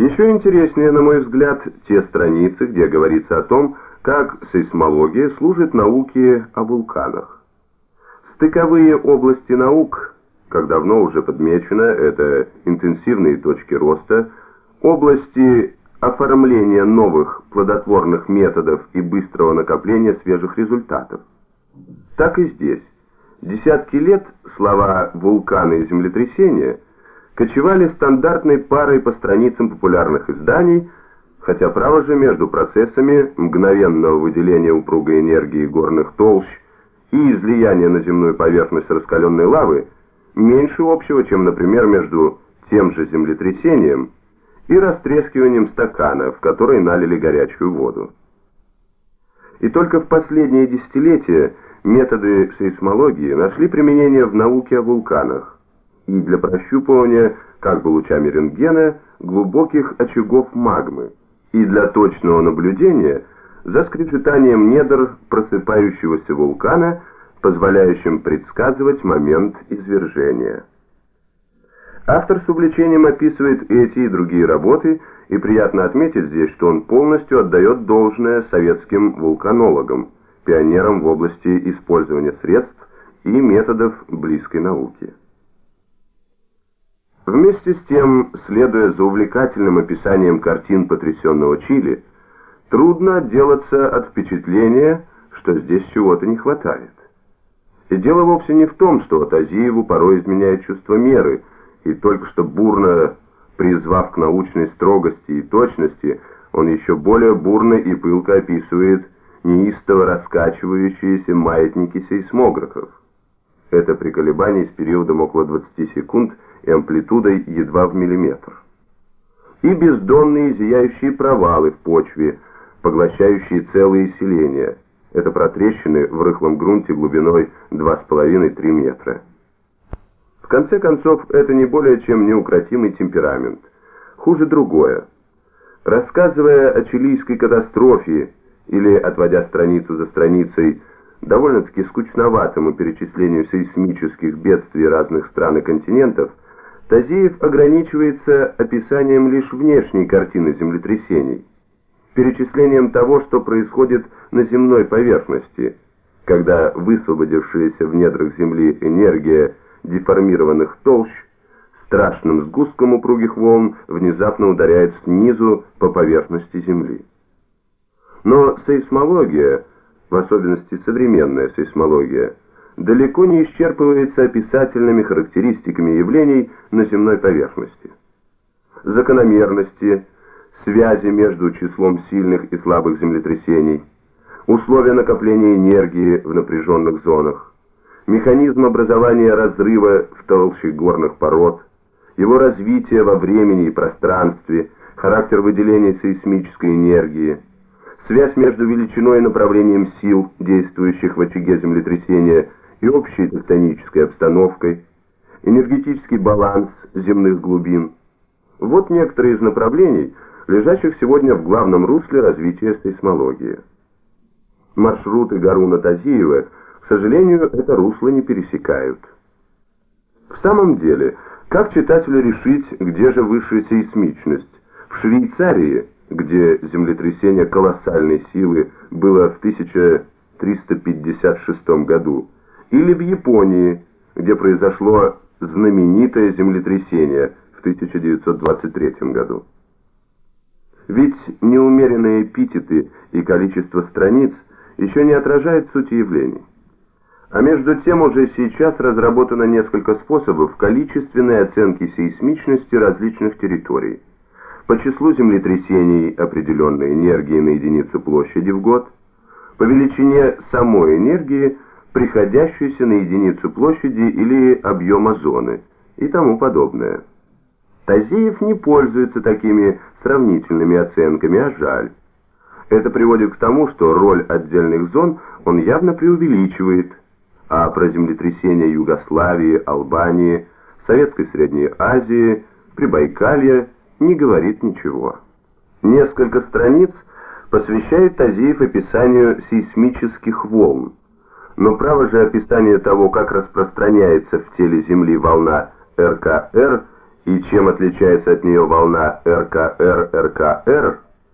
Еще интереснее, на мой взгляд, те страницы, где говорится о том, как сейсмология служит науке о вулканах. Стыковые области наук, как давно уже подмечено, это интенсивные точки роста, области оформления новых плодотворных методов и быстрого накопления свежих результатов. Так и здесь. Десятки лет слова «вулканы» и «землетрясения» кочевали стандартной парой по страницам популярных изданий, хотя право же между процессами мгновенного выделения упругой энергии горных толщ и излияния на земную поверхность раскаленной лавы меньше общего, чем, например, между тем же землетрясением и растрескиванием стакана, в который налили горячую воду. И только в последние десятилетия методы сейсмологии нашли применение в науке о вулканах и для прощупывания, как бы лучами рентгена, глубоких очагов магмы, и для точного наблюдения за скрежетанием недр просыпающегося вулкана, позволяющим предсказывать момент извержения. Автор с увлечением описывает эти и другие работы, и приятно отметить здесь, что он полностью отдает должное советским вулканологам, пионерам в области использования средств и методов близкой науки. Вместе с тем, следуя за увлекательным описанием картин потрясенного Чили, трудно отделаться от впечатления, что здесь чего-то не хватает. И дело вовсе не в том, что Тазиеву порой изменяет чувство меры, и только что бурно призвав к научной строгости и точности, он еще более бурно и пылко описывает неистово раскачивающиеся маятники сейсмографов. Это при колебании с периодом около 20 секунд и амплитудой едва в миллиметр. И бездонные зияющие провалы в почве, поглощающие целые селения. Это протрещины в рыхлом грунте глубиной 2,5-3 метра. В конце концов, это не более чем неукротимый темперамент. Хуже другое. Рассказывая о чилийской катастрофе или отводя страницу за страницей довольно-таки скучноватому перечислению сейсмических бедствий разных стран и континентов, Тазиев ограничивается описанием лишь внешней картины землетрясений, перечислением того, что происходит на земной поверхности, когда высвободившаяся в недрах Земли энергия деформированных толщ страшным сгустком упругих волн внезапно ударяет снизу по поверхности Земли. Но сейсмология, в особенности современная сейсмология, далеко не исчерпывается описательными характеристиками явлений на земной поверхности. Закономерности, связи между числом сильных и слабых землетрясений, условия накопления энергии в напряженных зонах, механизм образования разрыва в толще горных пород, его развитие во времени и пространстве, характер выделения сейсмической энергии, связь между величиной и направлением сил, действующих в очаге землетрясения, и общей тектонической обстановкой, энергетический баланс земных глубин. Вот некоторые из направлений, лежащих сегодня в главном русле развития сейсмологии. Маршруты Гаруна Тазиева, к сожалению, это русло не пересекают. В самом деле, как читателю решить, где же высшая сейсмичность? В Швейцарии, где землетрясение колоссальной силы было в 1356 году, или в Японии, где произошло знаменитое землетрясение в 1923 году. Ведь неумеренные эпитеты и количество страниц еще не отражают сути явлений. А между тем уже сейчас разработано несколько способов количественной оценки сейсмичности различных территорий. По числу землетрясений определенной энергии на единицу площади в год, по величине самой энергии – приходящуюся на единицу площади или объема зоны и тому подобное. Тазиев не пользуется такими сравнительными оценками, а жаль. Это приводит к тому, что роль отдельных зон он явно преувеличивает, а про землетрясения Югославии, Албании, Советской Средней Азии, Прибайкалья не говорит ничего. Несколько страниц посвящает Тазиев описанию сейсмических волн. Но право же описание того, как распространяется в теле Земли волна РКР И чем отличается от нее волна РКР-РКР,